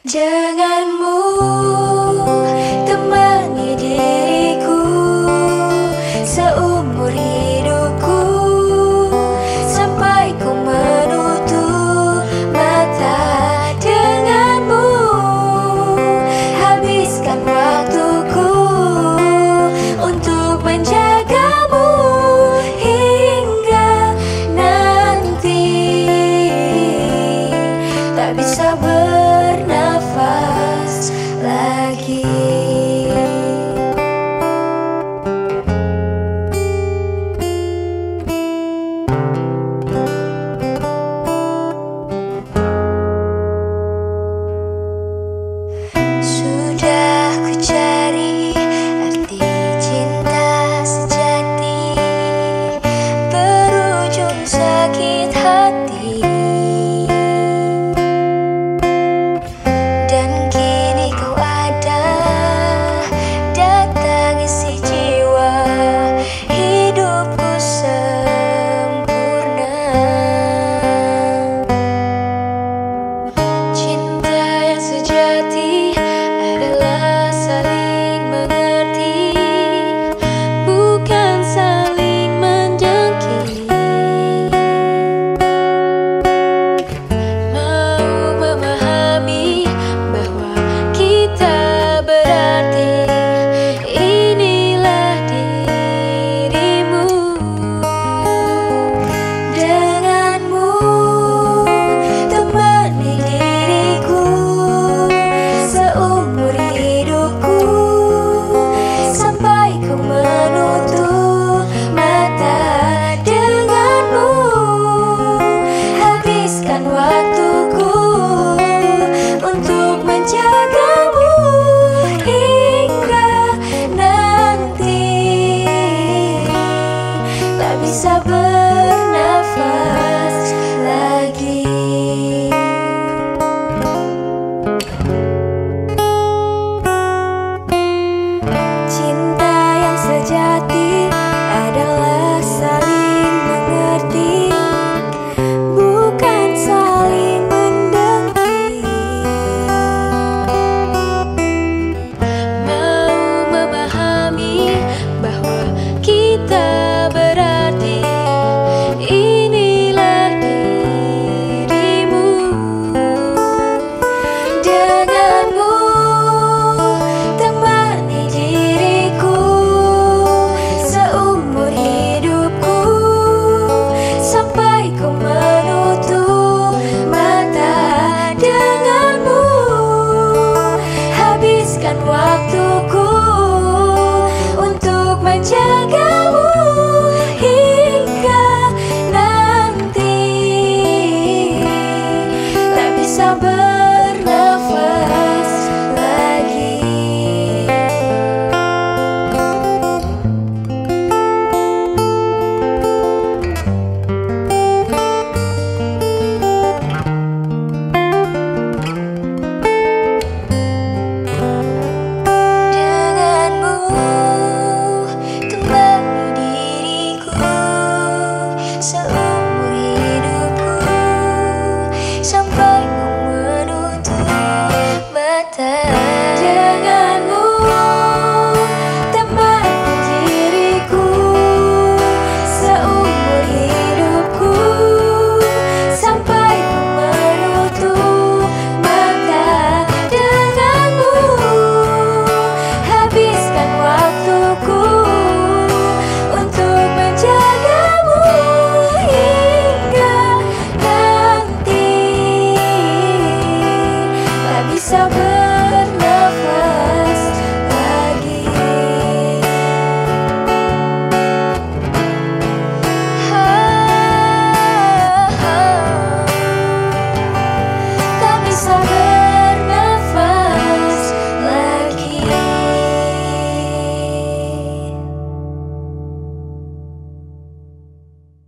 Janganmu temani diriku seumur hidupku sampai ku menutup mata denganmu. Habiskan waktu